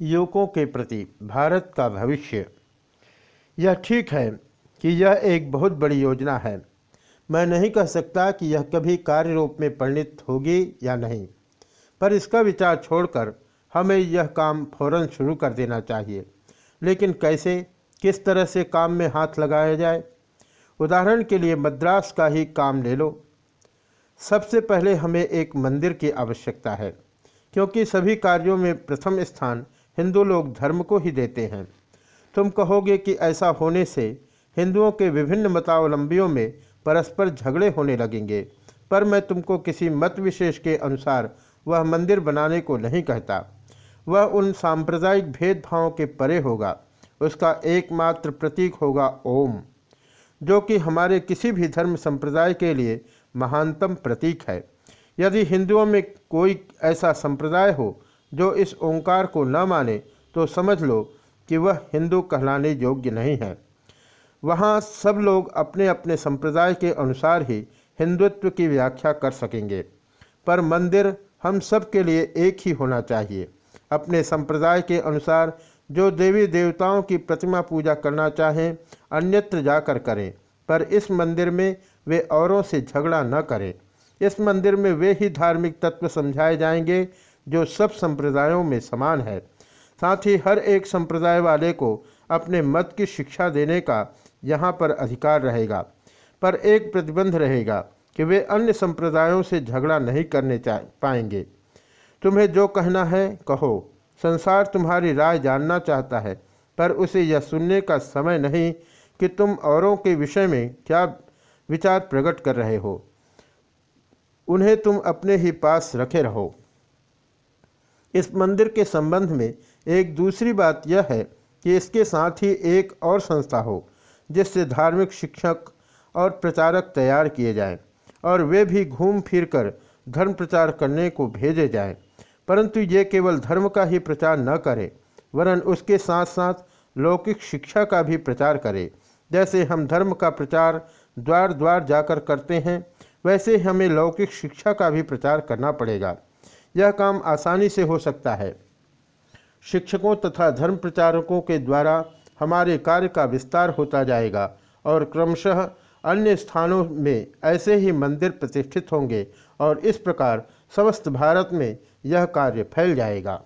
युवकों के प्रति भारत का भविष्य। यह ठीक है कि यह एक बहुत बड़ी योजना है। मैं नहीं कह सकता कि यह कभी कार्य रूप में परिणित होगी या नहीं, पर इसका विचार छोड़कर हमें यह काम फ़ौरन शुरू कर देना चाहिए। लेकिन कैसे, किस तरह से काम में हाथ लगाया जाए? उदाहरण के लिए मद्रास का ही काम ले लो। सबसे पहले हमें एक मंदिर की आवश्यकता है, क्योंकि सभी कार्यों में प्रथम स्थान हिंदू लोग धर्म को ही देते हैं। तुम कहोगे कि ऐसा होने से हिंदुओं के विभिन्न मतावलंबियों में परस्पर झगड़े होने लगेंगे, पर मैं तुमको किसी मत विशेष के अनुसार वह मंदिर बनाने को नहीं कहता। वह उन सांप्रदायिक भेदभावों के परे होगा, उसका एकमात्र प्रतीक होगा ओम, जो कि हमारे किसी भी धर्म संप्रदाय के लिए महानतम प्रतीक है। यदि हिंदुओं में कोई ऐसा संप्रदाय हो जो इस ओंकार को न माने तो समझ लो कि वह हिंदू कहलाने योग्य नहीं है। वहाँ सब लोग अपने अपने संप्रदाय के अनुसार ही हिंदुत्व की व्याख्या कर सकेंगे। पर मंदिर हम सब के लिए एक ही होना चाहिए। अपने संप्रदाय के अनुसार जो देवी देवताओं की प्रतिमा पूजा करना चाहें, अन्यत्र जाकर करें। पर इस मंदिर में वे औरों से झगड़ा न करें। इस मंदिर में वे ही धार्मिक तत्व समझाए जाएँगे जो सब संप्रदायों में समान है। साथ ही हर एक संप्रदाय वाले को अपने मत की शिक्षा देने का यहाँ पर अधिकार रहेगा। पर एक प्रतिबंध रहेगा कि वे अन्य संप्रदायों से झगड़ा नहीं करने पाएँगे। तुम्हें जो कहना है, कहो। संसार तुम्हारी राय जानना चाहता है, पर उसे यह सुनने का समय नहीं कि तुम औरों के विषय में क्या विचार प्रकट कर रहे हो। उन्हें तुम अपने ही पास रखे रहो। इस मंदिर के संबंध में एक दूसरी बात यह है कि इसके साथ ही एक और संस्था हो, जिससे धार्मिक शिक्षक और प्रचारक तैयार किए जाएँ और वे भी घूम फिर कर धर्म प्रचार करने को भेजे जाएँ। परंतु ये केवल धर्म का ही प्रचार न करे, वरन उसके साथ साथ लौकिक शिक्षा का भी प्रचार करे। जैसे हम धर्म का प्रचार द्वार द्वार जाकर करते हैं, वैसे हमें लौकिक शिक्षा का भी प्रचार करना पड़ेगा। यह काम आसानी से हो सकता है। शिक्षकों तथा धर्म प्रचारकों के द्वारा हमारे कार्य का विस्तार होता जाएगा और क्रमशः अन्य स्थानों में ऐसे ही मंदिर प्रतिष्ठित होंगे और इस प्रकार समस्त भारत में यह कार्य फैल जाएगा।